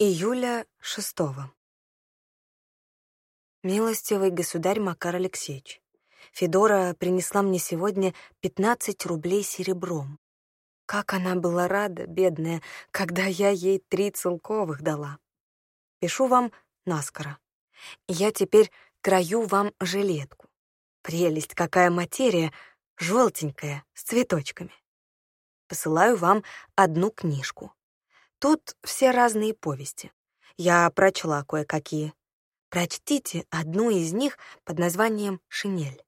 Июля шестого. Милостивый государь Макар Алексеевич, Федора принесла мне сегодня 15 рублей серебром. Как она была рада, бедная, когда я ей три целковых дала. Пишу вам наскоро. Я теперь краю вам жилетку. Прелесть, какая материя, желтенькая, с цветочками. Посылаю вам одну книжку. Тут все разные повести. Я прочла кое-какие. Прочтите одну из них под названием «Шинель».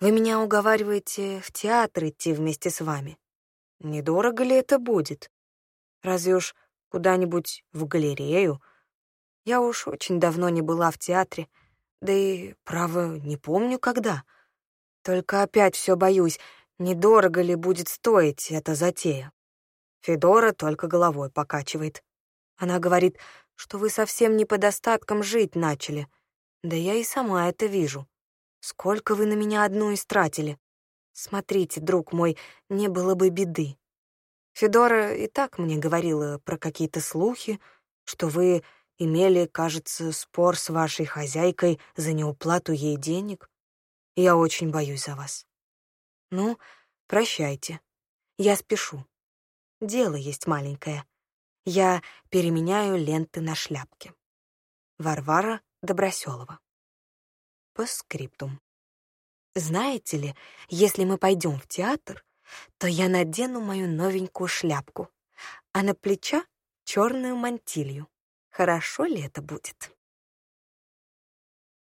Вы меня уговариваете в театр идти вместе с вами. Недорого ли это будет? Разве уж куда-нибудь в галерею? Я уж очень давно не была в театре, да и, право, не помню, когда. Только опять все боюсь, недорого ли будет стоить эта затея. Федора только головой покачивает. Она говорит, что вы совсем не по достаткам жить начали. Да я и сама это вижу. Сколько вы на меня одну истратили. Смотрите, друг мой, не было бы беды. Федора и так мне говорила про какие-то слухи, что вы имели, кажется, спор с вашей хозяйкой за неуплату ей денег. Я очень боюсь за вас. Ну, прощайте. Я спешу. Дело есть маленькое. Я переменяю ленты на шляпке. Варвара Доброселова. По скриптум. Знаете ли, если мы пойдем в театр, то я надену мою новенькую шляпку, а на плеча черную мантилью. Хорошо ли это будет?